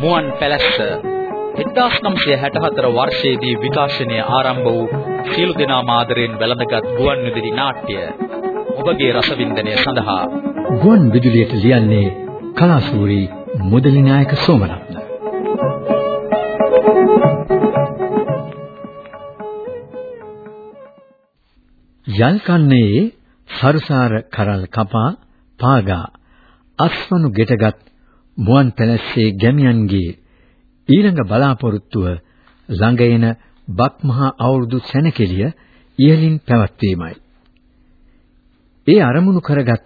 මුවන් පැලැස්ස. 1964 වර්ෂයේදී විකාශනය ආරම්භ වූ සියලු දෙනා මාදරෙන් වැළඳගත් ගුවන් විදුලි නාට්‍ය ඔබගේ රසවින්දනය සඳහා. ගුවන් විදුලියට ලියන්නේ කලාසූරි මුදලි නායක සෝමරත්න. යල් කන්නේ සරුසාර කරල් කපා පාගා අස්වනු ගෙටගත් මුවන් පැලස්සේ ගැමියන්ගේ ඊළඟ බලාපොරොත්තුව ළඟ එන බක්මහා අවුරුදු සැනකෙළිය ඉහළින් පැවැත්වීමයි. ඒ අරමුණු කරගත්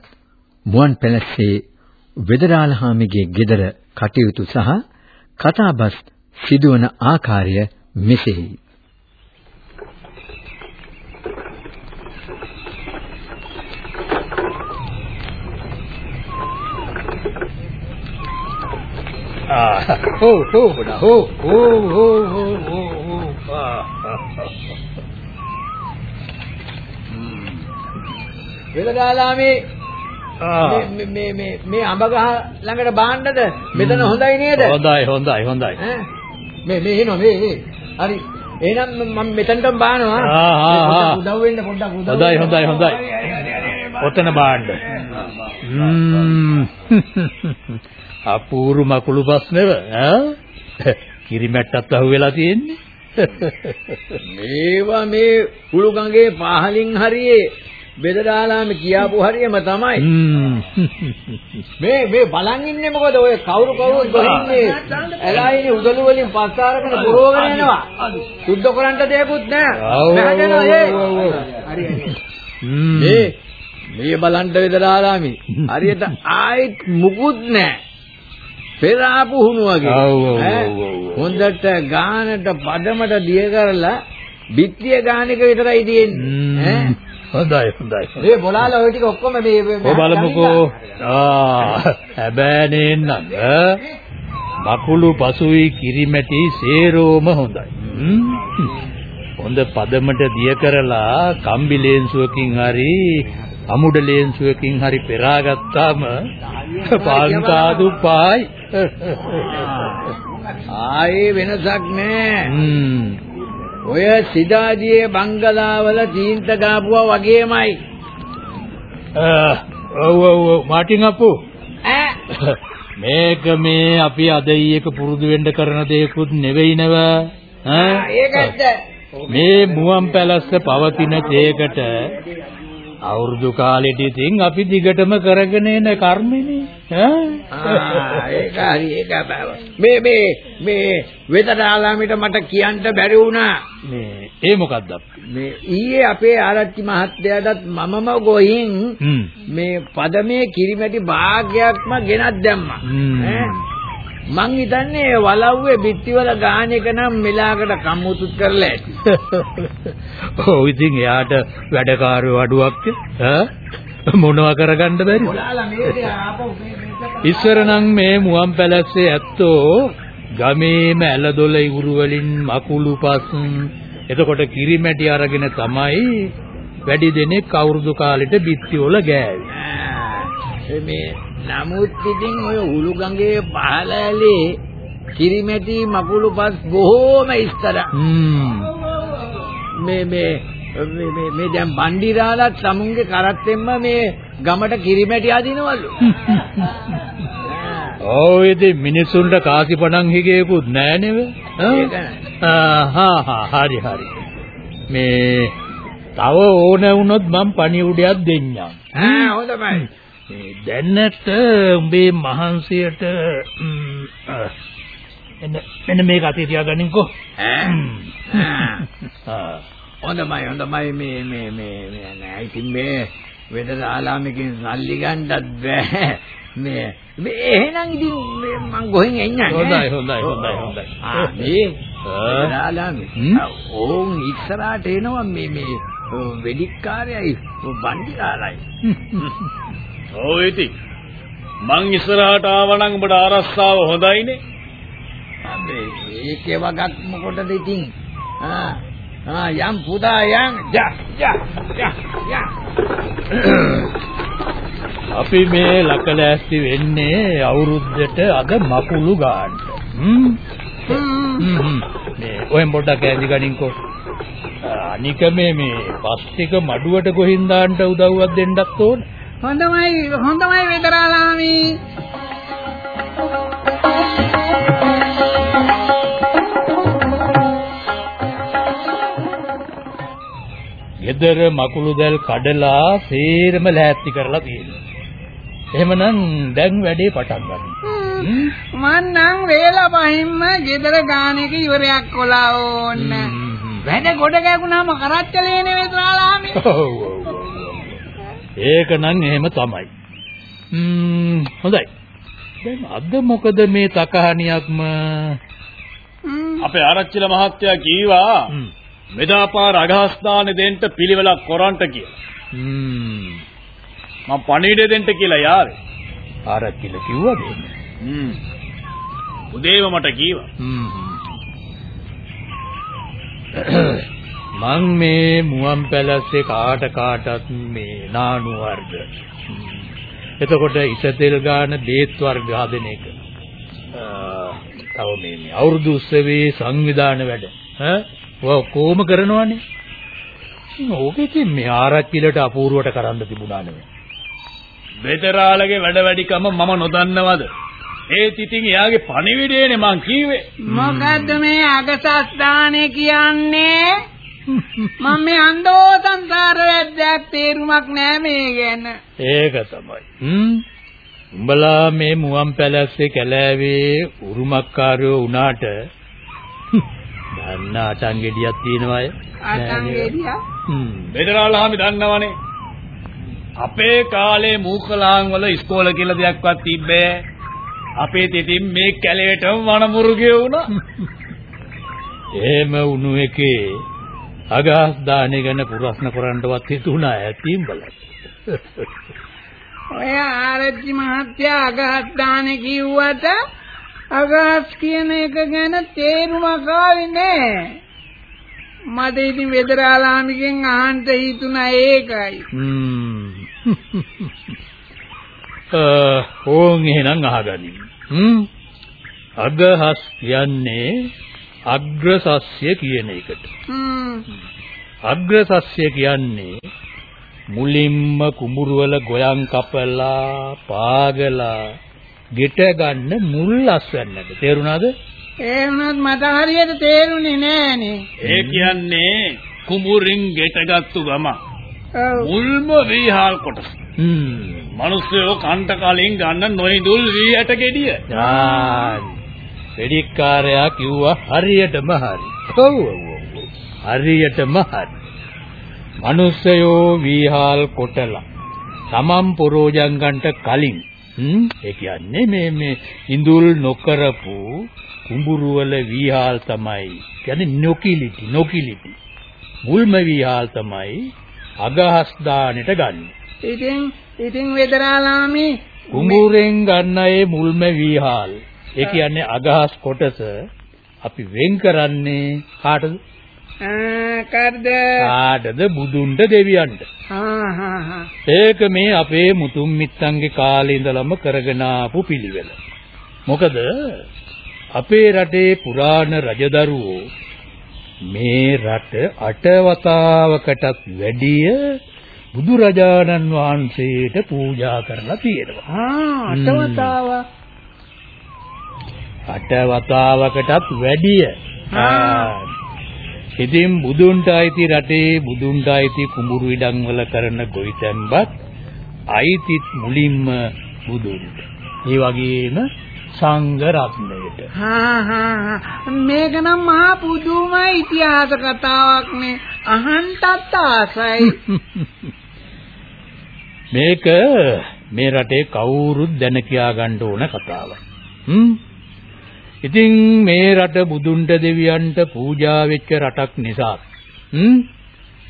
මුවන් පැලස්සේ වෙදරාළහාමිගේ ගෙදර කටයුතු සහ කතාබස් සිදුවන ආකාරය මෙසේයි. හෝ හෝ බඩ හෝ හෝ හෝ හෝ හෝ වෙලදාලා මේ මේ මේ මේ මේ අඹ ගහ ළඟට බාන්නද? මෙතන හොඳයි නේද? හොඳයි හොඳයි හොඳයි. මේ මේ එනවා මේ මේ. හරි. එහෙනම් මම මෙතනටම බානවා. ආ, ආ, ආ. උදව් වෙන්න පොඩ්ඩක් උදව් හොඳයි හොඳයි හොඳයි ඔතන ම්ම් අපූරු මකුළු ප්‍රශ්නෙව ඈ? කිරිමැට්ටත් අහුවෙලා තියෙන්නේ. මේවා මේ කුළු ගඟේ පහලින් හරියේ බෙදලාලාම කියාපු හරියම තමයි. මේ මේ බලන් ඉන්නේ මොකද? ඔය කවුරු කවුරු ගොහින්නේ? ඇලයිනේ උදළු වලින් පස්ස අරගෙන පුරවගෙන යනවා සුද්ධ කරන්න දෙයක්වත් නැහැ ඔව්, ඔව්. හරි හරි. මේ මේ බලන්න වෙදලාලාමි හරියට ආයිත් මුකුත් නැහැ. පෙර ආපු හුණු වගේ. හොඳට ගානට පදමට දිය කරලා බිත්තිය ගාන එක විතරයි තියෙන්නේ. හොඳයි හොඳයි. මේ බොලාලා ඔය ටික ඔක්කොම මේ ඔය බලමුකෝ. ආ හැබෑනේ නං මකුළු පසුයි කිරිමැටි සේරෝම හොඳයි. හොඳ පදමට දිය කරලා කම්බි ලේන්සුවකින් හරි අමුඩ ලේන්සුවකින් හරි පෙරාගත්තාම පංකාදු පායි ආයේ වෙනසක් ම්ම්. ඔය සිතාදියේ බංගලාවල තීන්ත ගාපුවා වගේමයි. ඔව් ඔව් මාටින් අප්පු. ඈ. මේක මේ අපි අද ඊයක පුරුදු වෙන්න කරන දෙයක්වත් නෙවෙයි නේද ඈ? ඒකත් මේ මුවන් පැලස්ස පවතින තේකට අවුරුදු කාලෙට ඉතින් අපි දිගටම කරගෙන එන කර්මනේ. බව මේ මේ මේ වෙදරාලාමිට මට කියන්න බැරි වුණා. මේ ඒ මොකද්ද මේ ඊයේ අපේ ආරච්චි මහත්තයාටත් මමම ගොහින් මේ පදමේ කිරිමැටි භාගයක්ම ගෙනත් දැම්මා. ඈ මං හිතන්නේ වලව්වේ බිත්තිවල ගාන එක නම් මෙලාකට කම්මුතුත් කරලා ඇති. ඔව් ඉතින් එයාට වැඩකාරයෝ අඩුවක් ඈ? මොනවා කරගන්න බැරි? ඔයාලා මේක ආපහු මේ ඉස්සර නම් මේ මුවන් පැලස්සේ ඇත්තෝ ගමේම ඇලදොල ඉවුරු වලින් මකුළු පස් එතකොට කිරිමැටි අරගෙන තමයි වැඩි දෙනෙක් අවුරුදු කාලෙට බිත්ති වල ගෑවේ. මේ නමුත් ඉතින් ඔය උළු ගඟේ පහළලේ කිරිමැටි මකුළු පස් බොහෝම ඉස්තර. මේ මේ මේ මේ දැන් බණ්ඩිරාලත් සමුන්ගේ කරත්තෙන්ම මේ ගමට කිරිමැටි අදිනවලු ඔව් ඉතින් මිනිසුන්ට කාසි පණන් හිගේකුත් නෑ නේද? හරි හරි. මේ තව ඕන වුණොත් මම පණිවුඩයක් දෙන්නම්. ආ හොඳයි මේ දැන්නට උඹේ මහන්සියට එන්න මෙන්න මේක අතේ තියාගන්නකෝ. ආ. හොඳයි හොඳයි මේ මේ මේ මේ නෑ ඉතින් මේ වෙදරාලාමකින් සල්ලි ගන්නත් බෑ මේ මේ එහෙනම් ඉතින් මේ ගොහින් එන්නම් හොඳයි හොඳයි හොඳයි හොඳයි. ආ මේ. වෙදරාලාමේ? ඕන් ඉස්සරහට එනවා මේ මේ වෙඩික්කාරයයි බණ්ඩිරාලයි ඔව් ඉතින් මං ඉස්සරහට ආවනම් උඹට ආරස්සාව හොඳයිනේ අබේ ඒකේ වගක් මොකටද ඉතින් ආ ආ යම් පුදා යම් ජා ජා ජා ජා අපි මේ ලකලෑස්ති වෙන්නේ අවුරුද්දට අද මකුළු ගන්න. හ්ම්. මේ ඔයෙන් පොඩ්ඩක් ඇඳි ගනින්කෝ. අනික මේ මේ බස් ටික මඩුවට ගොහින් දාන්න උදව්වක් දෙන්නත් ඕන. හොඳමයි හොඳමයි වෙදරාලාමි. ගෙදර මකුළු දැල් කඩලා සේරම ලෑස්ති කරලා තියෙනවා. එහෙමනම් දැන් වැඩේ පටන් ගන්න. මං නම් වේලා පහින්ම ගෙදර ගානක ඉවරයක් කොලා ඕන්න. වැඩ ගොඩ ගැගුණාම කරච්චලේනේ වෙදරාලාමි. ඔව් ඔව් ඔව්. ඒක නම් එහෙම තමයි. ම්ම් හොඳයි. දැන් අද මොකද මේ තකහණියක්ම අපේ ආරච්චිල මහත්තයා කීවා හ්ම්. මෙදාපාර අගහස් දාන දෙන්න පිළිවෙලක් කරන්ට කියලා. ම්ම් මම පණිවිඩය දෙන්න කියලා යාවේ. ආරච්චිල කිව්වද? හ්ම්. උදේම මට කීවා. හ්ම්. මං මේ මුවන් පැලස්සේ කාට කාටත් මේ නානු වර්ග. එතකොට ඉසතෙල් ගාන බේත් වර්ග හදන එක. තව මේ මේ අවුරුදු උත්සවයේ සංවිධාන වැඩ. ඈ ඔය කොහොම කරනවනේ? ඕකෙකින් මේ ආරච්චිලට අපූර්වට කරන්න තිබුණා නෙමෙයි. බෙදරාලගේ වැඩ වැඩිකම මම නොදන්නවද? ඒත් ඉතින් එයාගේ පණිවිඩයනේ මං කීවේ. මොකද්ද මේ අගසස් දානේ කියන්නේ? මම මේ අන්දෝ සංසාර වැද්දක් තේරුමක් නෑ මේ ගැන. ඒක තමයි. හ්ම්. උඹලා මේ මුවන් පැලස්සේ කැලෑවේ උරුමකාරයෝ වුණාට දන්න අටන් ගෙඩියක් තියෙනවා අය. අටන් ගෙඩියක්? හ්ම්. බෙදරාලහාමි දන්නවනේ. අපේ කාලේ මූකලාන් වල ඉස්කෝල කියලා දෙයක්වත් තිබ්බේ. අපේ තිතින් මේ කැලේට වනමුරුගේ වුණා. එහෙම වුණු එකේ අගහස් දානේ ගැන ප්‍රශ්න කරන්නවත් හිතුණා ඇති උඹලා. ඔය ආරච්චි මහත්තයා අගහස් දානේ කිව්වට අගහස් කියන එක ගැන තේරුමක් ආවේ නෑ. මට ඉතින් වෙදරාලාමිගෙන් අහන්න හිතුණා ඒකයි. හ්ම්. ඕන් එහෙනම් අහගනින්. හ්ම්. අගහස් කියන්නේ අග්‍රසස්ය කියන එකට. හ්ම්. අග්‍රසස්ය කියන්නේ මුලින්ම කුඹුරු වල ගොයන් කපලා පාගලා ගෙට ගන්න මුල් අස්වැන්නට තේරුණාද? වුණත් මට හරියට තේරුනේ නෑනේ. ඒ කියන්නේ කුඹුරින් ගෙටගත්තු ගම. මුල්ම වීහාල් කොටස. හ්ම්. මිනිස්සුયો කන්ට කලින් ගන්න නොයිදුල් වී ඇට ගෙඩිය. ආ වෙඩික්කාරයා කිව්වා හරියටම හරි. ඔව් ඔව් ඔව්. හරියටම හරි. මිනිස්සයෝ වීහාල් කොටලා තමන් පරෝජන් ගන්නට කලින් ඒ කියන්නේ මේ මේ ඉඳුල් නොකරපු කුඹුරු වල වීහාල් තමයි කියන්නේ නොකිලිටි නොකිලිටි මුල්ම වීහාල් තමයි අගහස් දානෙට ගන්න. ඉතින් ඉතින් වෙදරාලාමි කුඹුරෙන් ගන්න ඒ මුල්ම වීහාල්. ඒ කියන්නේ අගහස් කොටස අපි වෙන් කරන්නේ කාටද? ආ කර්ද කාටද බුදුන්ට දෙවියන්ට. හා හා හා ඒක මේ අපේ මුතුන් මිත්තන්ගේ කාලේ ඉඳලම කරගෙන ආපු පිළිවෙල. මොකද අපේ රටේ පුරාණ රජදරුවෝ මේ රට අටවතාවකටත් වැඩිය බුදුරජාණන් වහන්සේට පූජා කරලා තියෙනවා. ආ අටවතාව අටවතාවකටත් වැඩිය. ඉතින් බුදුන්ට අයිති රටේ බුදුන්ට අයිති කුඹුරු ඉඩම් වල කරන ගොවිතැන්පත් අයිතිත් මුලින්ම බුදුන්ට. ඒ වගේම සංඝ රත්නයට. හා හා මේක නම් මහා පුදුම ඉතිහාස කතාවක් නේ අහන්ටත් ආසයි මේක මේ රටේ කවුරුත් දැන කියා ගන්න ඕන කතාවක්. හ්ම්. ඉතින් මේ රට බුදුන්ට දෙවියන්ට පූජා වෙච්ච රටක් නිසා හ්ම්?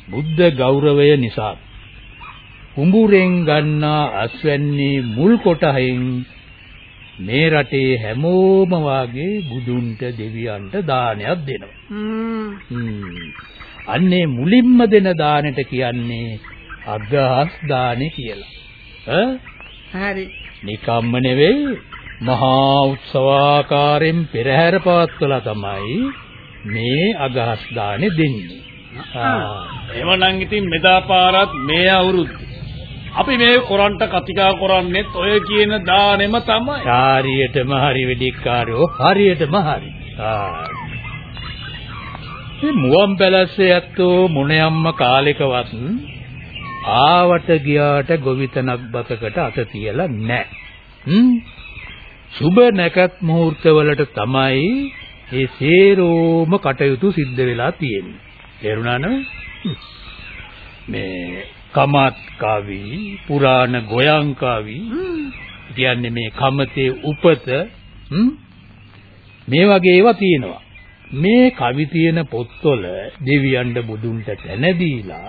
බුද්ධ ගෞරවය නිසා කුඹුරෙන් ගන්නා අස්වැන්නේ මුල් කොටහෙන් මේ රටේ හැමෝම වාගේ බුදුන්ට දෙවියන්ට දානයක් දෙනවා. අන්නේ මුලින්ම දෙන දානෙට කියන්නේ අග්‍රහස් දානෙ කියලා. ඈ? හරි. නිකම්ම නෙවෙයි මහා උත්සවාකාරයෙන් පෙරහැර පවත්වලා තමයි මේ අගහස් දානේ දෙන්නේ. ආ එවනම් ඉතින් මෙදා පාරත් මේ අවුරුද්ද අපි මේ කොරන්ට කතිකා කරන්නේත් ඔය කියන දානෙම තමයි. හරියටම හරි වෙදිකාරයෝ හරියටම හරි. ආ. මේ මුවන් පැලස්සේ ඇත්තෝ මොනියම්ම කාලෙකවත් ආවට ගියාට ගොවිතනක් බතකට අත තියලා නැහැ. හ්ම්. සුබ නැකත් මුහූර්තවලට තමයි මේ සේරෝම කටයුතු සිද්ධ වෙලා තියෙන්නේ. තේරුණා නේද? මේ කමත් කවි පුරාණ ගොයන් කවි කියන්නේ මේ කමතේ උපත මේ වගේ ඒවා තියෙනවා මේ කවි තියෙන පොත්වල දෙවියන්ට බුදුන්ට තැන දීලා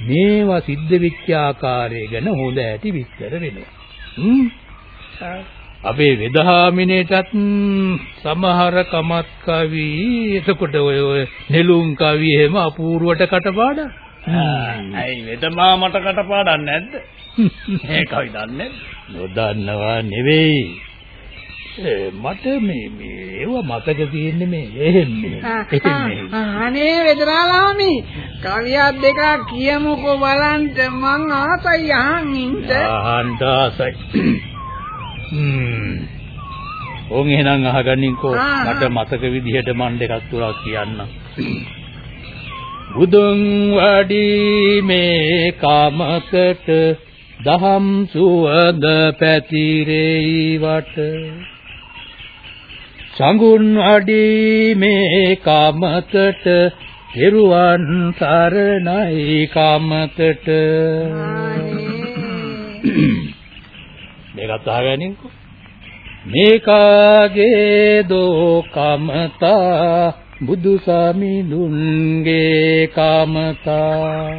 මේවා සිද්ධ වෙච්ච ආකාරය ගැන හොඳ ඇති විස්තර වෙනවා අපේ වෙදහාමිනේටත් සමහර කමත් කවි එතකොට ඔය ඔය නෙළුම් කවි එහෙම අපූර්වට කටපාඩම් ඇයි වෙදමා මට කටපාඩම් නැද්ද? මේ කවි දන්නේ නොදන්නවා නෙවෙයි. මට මේ මේ ඒව මතක තියෙන්නේ මේ එහෙන්නේ. අනේ වෙදරාලාමි කවියක් දෙකක් කියමුකෝ බලන්න මං ආසයි අහන්න. අහන්න ආසයි. ඕන් එහෙනම් අහගන්නින්කෝ මට මතක විදිහට මන් දෙකක් තුනක් කියන්නම්. බුදුන් වඩි මේ කාමකට දහම් සුවඳ පැතිරෙයි වට සංගුණ වඩි මේ කාමකට පෙරුවන් සරණයි කාමතට මේකත් අහගනින්කෝ. මේකාගේ දෝ කමතා බුදු සමිඳුන්ගේ කාමතා.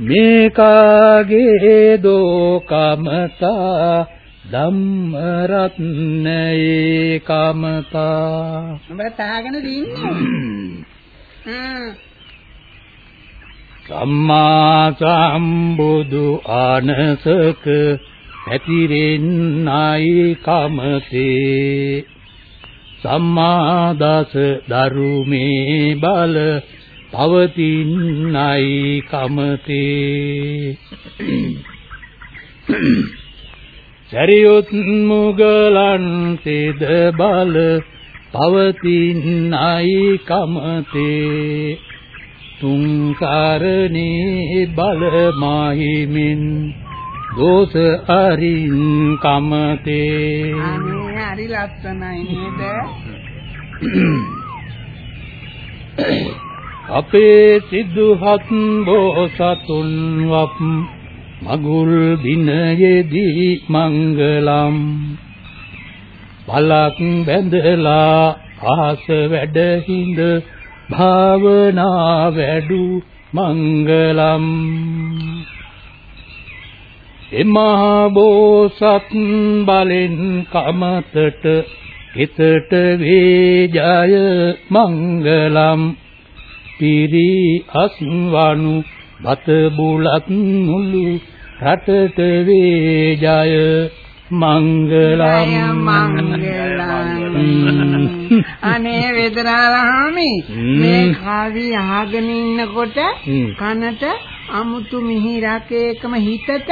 මේකාගේ දෝ කාමතා. ධම්ම රත්නයේ කාමතා උඹට තාගෙන දින්නේ සම්මා සම්බුදු ආනසක පැතිරෙන්නයි කමතේ. සම්මා දස ධර්මේ බල පවතින්නයි කමතේ. සරියොත් මුගලන් තෙද බල පවතින්නයි කමතේ. තුන් කාරණේ බල මාහිමින් දෝෂ අරින් කමතේ අනේ හරි ලස්සනයි නේද? අපේ සිද්ධාත් බෝසතුන් වප් මගුල් දිනයේදී මංගලම්. බලක් බැඳලා ආස වැඩ හිඳ භාවනා වැඩු මංගලම්. එමහා බෝසත් බලෙන් කමතට හිතට වේ ජය මංගලම්. පිරි අස්වනු බත බුලත් මුළු රටට වේ ජය මංගලම් මංගලම්. අනේ වෙදරාලාමි මේ කවි අහගෙන ඉන්නකොට කනට අමුතු මිහිරක එකම හිතට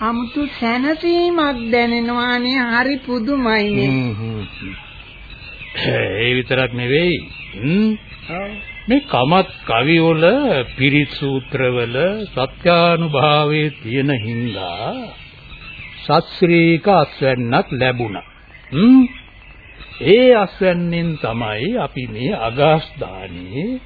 아무තු සැනසීමක් දැනෙනවානේ හරි පුදුමයිනේ. ඒ විතරක් නෙවෙයි. මේ කමත් කවිවල පිරිත් සූත්‍රවල සත්‍යානුභාවයේ තියෙන හින්දා සත්‍ශ්‍රීක අස්වැන්නක් ලැබුණා. ඒ අස්වැන්නෙන් තමයි අපි මේ අගස් දානේ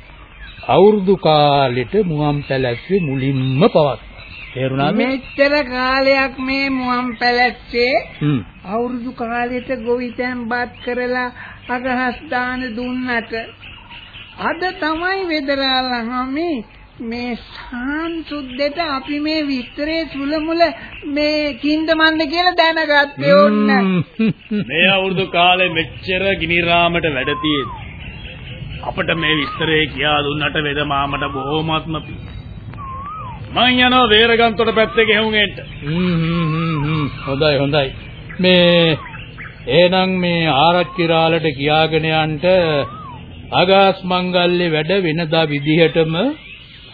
අවුරුදු කාලෙට මුවන් පැලැස්සේ මුලින්ම පවත්වන්නේ. තේරුණාද? මෙච්චර කාලයක් මේ මුවන් පැලැස්සේ අවුරුදු කාලෙට ගොවිතැන් බත් කරලා අගහස් දාන දුන්නට. අද තමයි වෙදරාලහමි මේ සාන්සුද්දට අපි මේ විස්තරේ සුලමුල මේ කින්දමන්ද කියලා දැනගත්තේ ඕන්න මේ අවුරුදු කාලේ මෙච්චර ගිනිරාමට වැඩ අපට මේ විස්තරේ කියා දුන්නට වෙද මාමට බොහොමත්ම පිං. මං යනවා වේරගන්තොට පැත්තේ ගෙහුම් එන්න. හ්ම් හ්ම් හ්ම්. හොඳයි හොඳයි. මේ එහෙනම් මේ ආරච්චි රාලට කියාගෙන යන්න අගාස් මංගල්‍ය වැඩ වෙනදා විදිහටම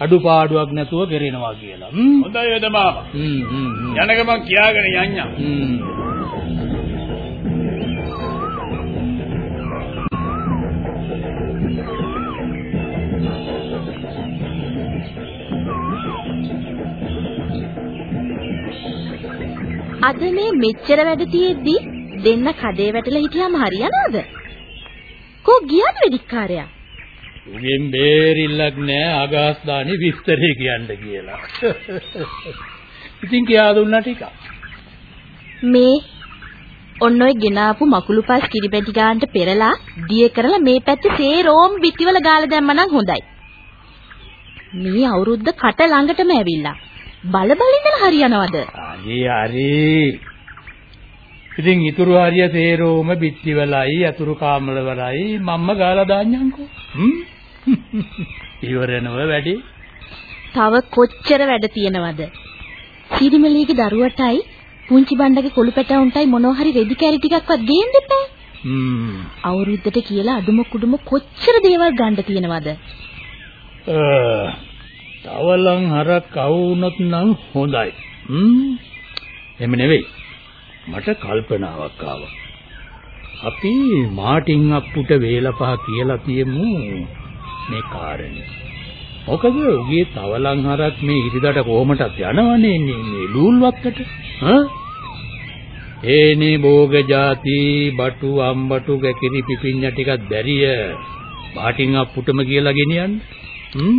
අඩුපාඩුවක් නැතුව කරනවා කියලා. හොඳයි වේද මාමා. හ්ම් හ්ම් හ්ම්. යන ගමන් කියාගෙන යන්නම්. හ්ම්. අද මේ මෙච්චර වැඩ තියෙද්දි දෙන්න කඩේ වැටලා හිටියාම හරියනවද? කෝ ගියද වෙදිකාරයා? උගෙන් බේරිල්ලක් නෑ අගාස් දානි විස්තරේ කියන්න කියලා. ඉතින් කියා දුන්නා ටික. මේ ඔන්න ඔය ගෙනාපු මකුළුපස් කිරිබැටි ගානට පෙරලා දිය කරලා මේ පැත්තේ සේරෝම් පිටිවල ගාලා දැම්මනම් හොඳයි. මේ අවුරුද්ද කට ළඟටම ඇවිල්ලා. බල බල ඉඳලා හරියනවද? හරි හරි. ඉතින් ඉතුරු හරිය තේරෝම බිත්ති වලයි අතුරු කාමල වලයි මම්ම ගාලා දාන්නම්කෝ. හ්ම්. ඉවරනව වැඩි. තව කොච්චර වැඩ තියෙනවද? සිරිමලීගේ දරුවටයි පුංචි බණ්ඩගේ කොළු පැටවුන්ටයි මොනවා හරි රෙදි කැරි ටිකක්වත් ගේන්න එපා. හ්ම්. අවුරුද්දට කියලා අඩුම කුඩුම කොච්චර දේවල් ගන්න තියෙනවද? තවලන් හරක් අවුනොත් නම් හොඳයි. හ්ම්. එහෙම නෙවෙයි. මට කල්පනාවක් ආවා. අපි මාටින් අප්පුට වේලපහ කියලා තියමු මේ කාරණේ. මොකද උගේ තවලන් හරක් මේ ඉරිදට කොහමටත් යනවනේ මේ ලූල්වත්තට. හා? ඒනේ භෝග ಜಾති බටු අම්බටු ගැකිරි පිපිඤ්ඤ ටිකක් දැරිය මාටින් අප්පුටම කියලා ගෙනියන්න. හ්ම්?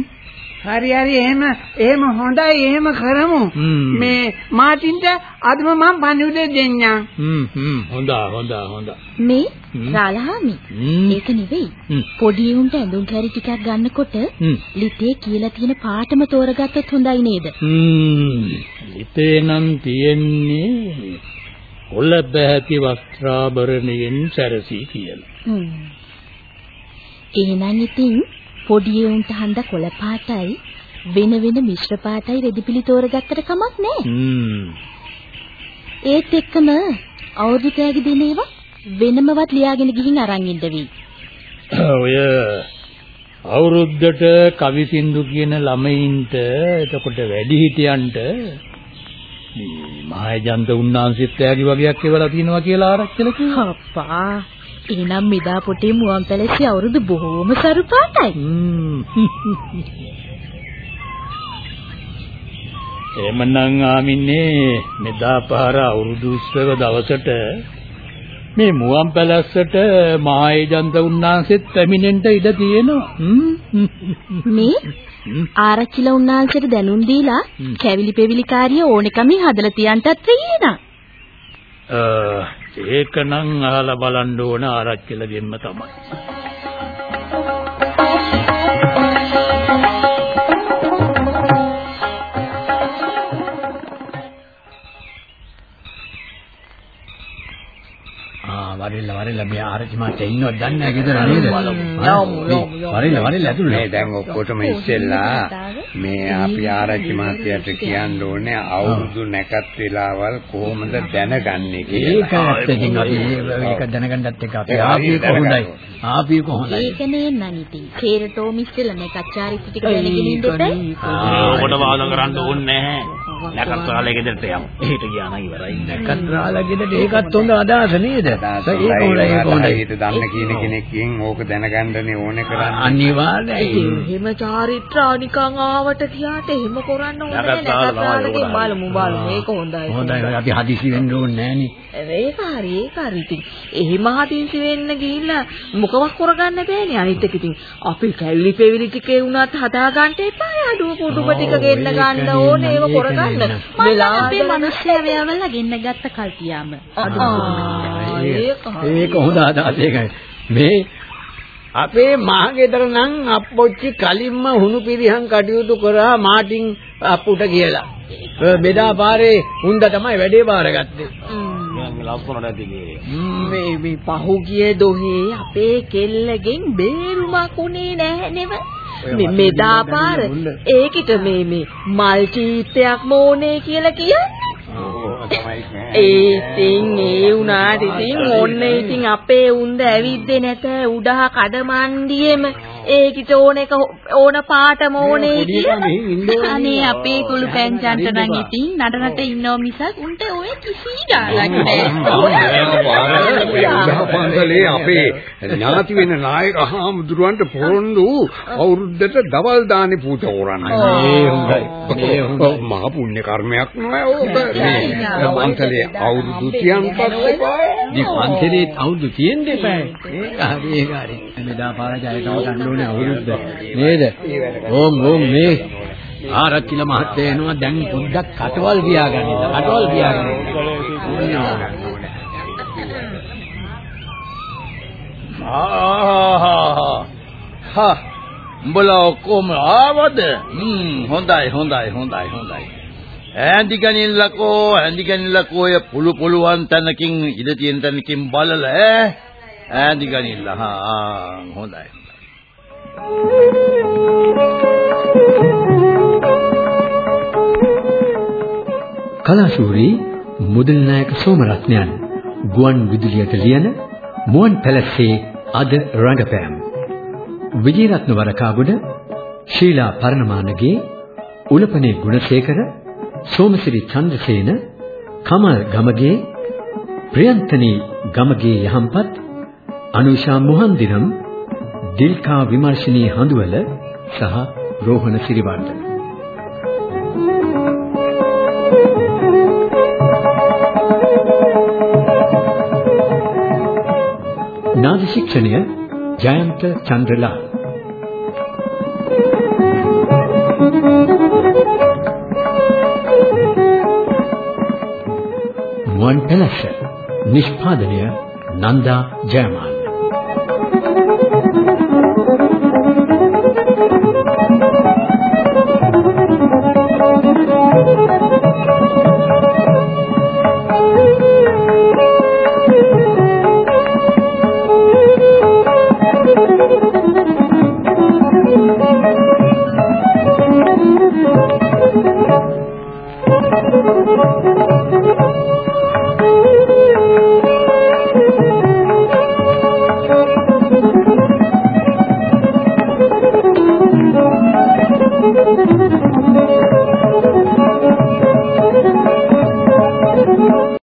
හරි හරි එහෙම එහෙම හොඳයි එහෙම කරමු. මේ මාටින්ට අදම මම පණිවිඩය දෙන්නම්. හ්ම් හ්ම් හොඳා හොඳා හොඳා. මේ හ්ම්. රාලහාමි හ්ම්. ඒක නෙවෙයි. පොඩි උන්ට ඇඳුම් කැරි ටිකක් ගන්නකොට. ලිතේ කියලා තියෙන පාටම තෝරගත්තොත් හොඳයි නේද? හ්ම්. ලිතේ නම් තියෙන්නේ කොළ බැහැති වස්ත්‍රාභරණයෙන් සැරසී කියලා. හ්ම්. එහෙනම් ඉතින් පොඩි උන්ට හන්ද කොළ පාටයි වෙන වෙන මිශ්‍ර පාටයි රෙදිපිලි තෝරගත්තට කමක් නැහැ. ඒත් එක්කම අවුරුදු තෑගි දෙන ඒවා වෙනමවත් ලියාගෙන ගිහින් අරන් ඉන්න වෙයි. ඔය අවුරුද්දට කවි සින්දු කියන ළමයින්ට එතකොට වැඩිහිටියන්ට මේ මහේජන්ත උන්නාන්සෙත් ඈගි වගේක් එවලා තියෙනවා කියලා ආරච්චිල කිව්වා. අප්පා එහෙනම් මෙදා පොටේ මුවන් පැලසේ අවුරුදු බොහෝම සරු පාටයි. එමනම් ආමින්නේ මෙදා පාර අවුරුදු උත්සව දවසට මේ මුවන් පැලැස්සට මහේජන්ත උන්නාන්සෙත් පැමිණෙන්න ඉඩ තියෙනවා. මේ ආරච්චිලා උන්නාන්සේට දැනුම් දීලා. කැවිලි පෙවිලි කාර්ය ඕනෙකමින් හදලා තියන්ටත්. අ, ඒකනම් අහලා බලන්න ඕන ආරච්චිලගෙන්ම තමයි. ආ වරිල්ල වරිල්ල මේ ආරච්චි මාත් ඉන්නවද දන්නේ නැහැ ගෙදර නේද? වරිල්ල වරිල්ල ඇතුළේ. මේ දැන් ඔක්කොටම ඉස්සෙල්ලා මේ අපි ආරච්චි මාත්‍යට කියන්න ඕනේ අවුරුදු නැකත් වෙලාවල් කොහොමද දැනගන්නේ ඒක කියලා. ඇත්තකින් අපි ඒක දැනගන්නත් එක අපි ආපියක හොඳයි. ආපියක හොඳයි. ඒකනේ නනිති. කේරටෝ මිස්ටලා මේ කච්චාරිච්ච ටික දැනගෙන එපා. ඕකට වාදම් කරන්න ඕනේ නැහැ. නැකත් කාලේ ගෙදරට යමු. එහෙට ගියා නම් ඉවරයි. කතරාලා ගෙදරට ඒකත් හොඳ අදහස නේද? ඒක හොඳයි ඒක හොඳයි. ඒක දන්න කියන කෙනෙක්ගෙන් ඕක දැනගන්නනේ ඕනේ කරන්නේ. අනිවාර්යයි. එහෙම චාරිත්‍රා නිකන් ආවට කියාට එහෙම කරන්න ඕනේ නැහැ. දාලා තමයි නැකත් ඕක බලමු බලමු. මේක හොඳයි. හොඳයි අපි හදිසි වෙන්න ඕනේ නෑනේ. ඒක හරි ඒක හරි ඉතින් එහෙම හදිසි වෙන්න ගිහිල්ලා මොකවත් කරගන්න බෑනේ අනිත් එක ඉතින් අපි කැවිලි පෙවිලි ටිකේ වුණත් හදා ගන්න එපා අඩුව පුඩුම ටික ගෙන්න ගන්න ඕනේ ඒව කරගන්න මම නම් අපේ මිනිස්සයා වේවලා ගෙන්න ගත්ත කල්තියාම. ඒක ඒක හොඳ අදහස ඒකයි. මේ අපේ මහගෙදර නම් අප්පොච්චි කලින්ම හුණු පිරිහන් කටයුතු කරා මාටින් අප්පුට කියලා. බෙදා පාරේ හුන්ද තමයි වැඩේ බාරගත්තේ. මේ මේ පහුගිය දොහේ අපේ කෙල්ලගෙන් බේරුමක් උනේ නැහැ නෙව මේ මෙදා පාර ඒකිට මේ මේ මල් චීත්තයක් මොනේ කියලා කියන්නේ. ඒ ඉතින් ඒ උනාට ඉතින් ඔන්න ඉතින් අපේ උන්ද ඇවිද්දේ නැත උඩහ කඩමණ්ඩියෙම ඒකිට ඕන එක ඕන පාටම ඕනේ කියලා. අනේ අපේ කුළු පැංචන්ට නම් ඉතින් නටනට ඉන්නව මිසක් උන්ට ඔය කිසි ගාණක් නැහැ. අපේ ඥාති වෙන නායක හාමුදුරුවන්ට පොරොන්දු අවුරුද්දට දවල් දානේ පූජ කරන්නේ. මේ හොඳයි. මේ හොඳයි. මහා පුණ්‍ය කර්මයක් නෑ ඕක. මේ පන්සලේ අවුරුදු 30න් පස්සේ. දී පන්සලේ අවුරුදු 30න් දෙපාය. ඒක හරි ඒක හරි. මෙදා පාරජයටම ගන්න ඕනේ අවුරුද්ද. නේද? ඕම් ඕම් මේ ආරච්චිල මහත්තයා එනවා දැන් පොඩ්ඩක් කටවල් ගියාගන්න. කටවල් ගියාගන්න. ආහා හා උඹලා ඔක්කොම ආවද හ්ම් හොඳයි හොඳයි හොඳයි හොඳයි ඈඳි ගනින්නකෝ ඈඳි ගනින්නකෝ ඔය පුළු පුළුවන් තැනකින් ඉඳ තියෙන තැනකින් බලලා ඈ ඈඳි ගනින්න හා හොඳයි කලාශූරී මුදල් නායක සෝමරත්නයන් ගුවන් විදුලියට ලියන මුවන් පැලස්සේ අද රංගපෑම් විජේරත්න වරකාගොඩ ශීලා පරණමානගේ උලපනේ ගුණසේකර සෝමසිරි චන්ද්‍රසේන කමල් ගමගේ ප්‍රියන්තනී ගමගේ යහම්පත් අනුෂා මොහන්දිරම් දිල්කා විමර්ශනී හඳුවල සහ රෝහණ සිරිවර්ධන. නාද ශික්ෂණය ජයන්ත චන්ද්‍රලාල් මුවන් පැලස්ස නිෂ්පාදනය නන්දා ජයමාල.